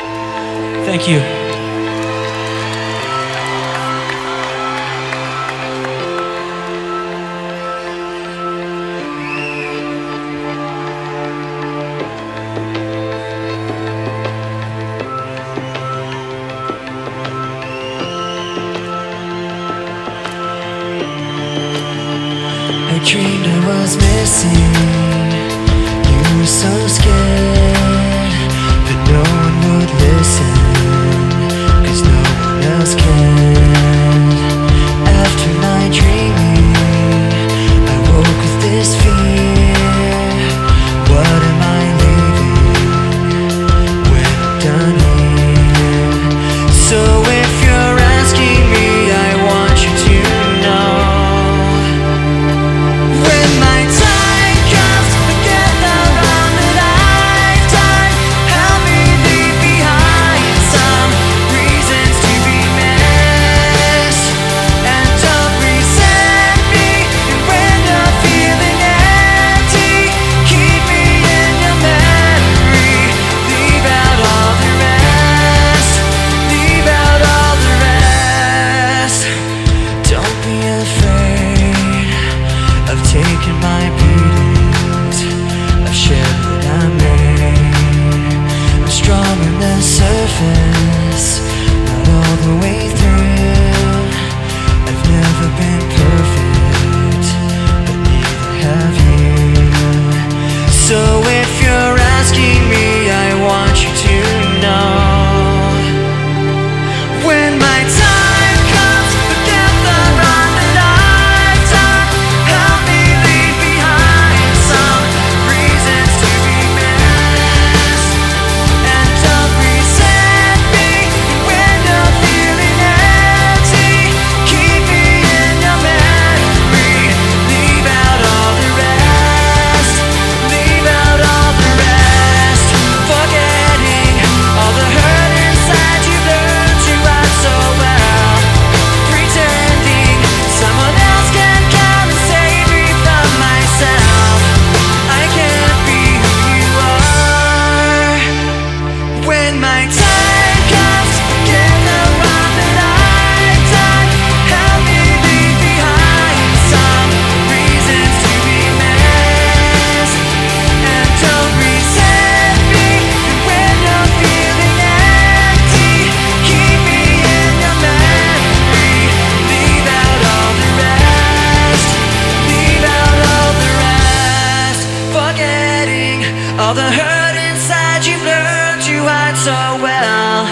Thank you. I dreamed I was missing. You were so scared. done. taken my beatings I've shared what I made. I'm strong in the surface. Not all the way All the hurt inside you've learned to hide so well.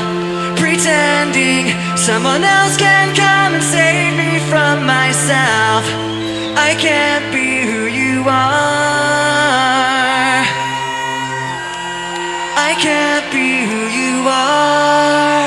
Pretending someone else can come and save me from myself. I can't be who you are. I can't be who you are.